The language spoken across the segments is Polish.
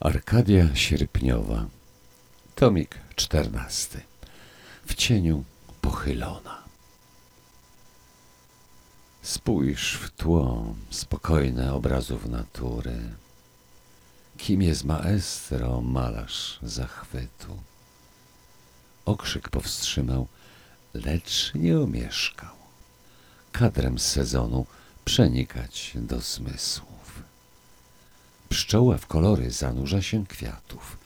Arkadia Sierpniowa, tomik czternasty, w cieniu pochylona. Spójrz w tło spokojne obrazów natury. Kim jest maestro, malarz zachwytu? Okrzyk powstrzymał, lecz nie omieszkał. Kadrem z sezonu przenikać do zmysłów. Pszczoła w kolory zanurza się kwiatów,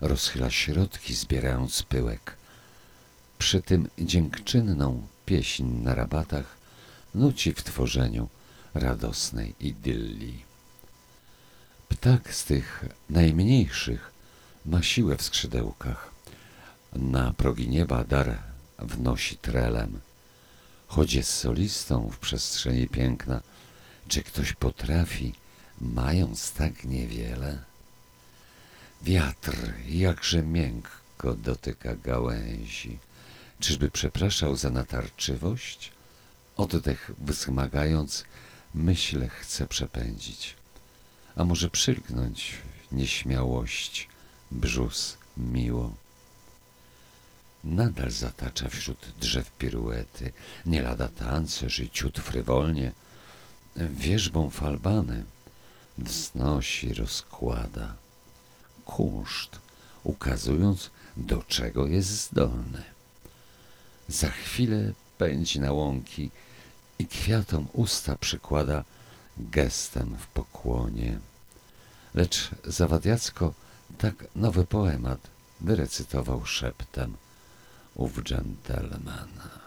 rozchyla środki, zbierając pyłek. Przy tym dziękczynną pieśń na rabatach nuci w tworzeniu radosnej idylii. Ptak z tych najmniejszych ma siłę w skrzydełkach. Na progi nieba dar wnosi trelem. Choć jest solistą w przestrzeni piękna, czy ktoś potrafi mając tak niewiele? Wiatr jakże miękko dotyka gałęzi. Czyżby przepraszał za natarczywość? Oddech wzmagając, myślę chce przepędzić. A może przylgnąć nieśmiałość, brzus miło. Nadal zatacza wśród drzew piruety, nie lada tancerz i ciut frywolnie. Wierzbą falbany wznosi, rozkłada. Kunszt, ukazując, do czego jest zdolny. Za chwilę pędzi na łąki i kwiatom usta przykłada gestem w pokłonie. Lecz zawadiacko tak nowy poemat wyrecytował szeptem ów dżentelmen.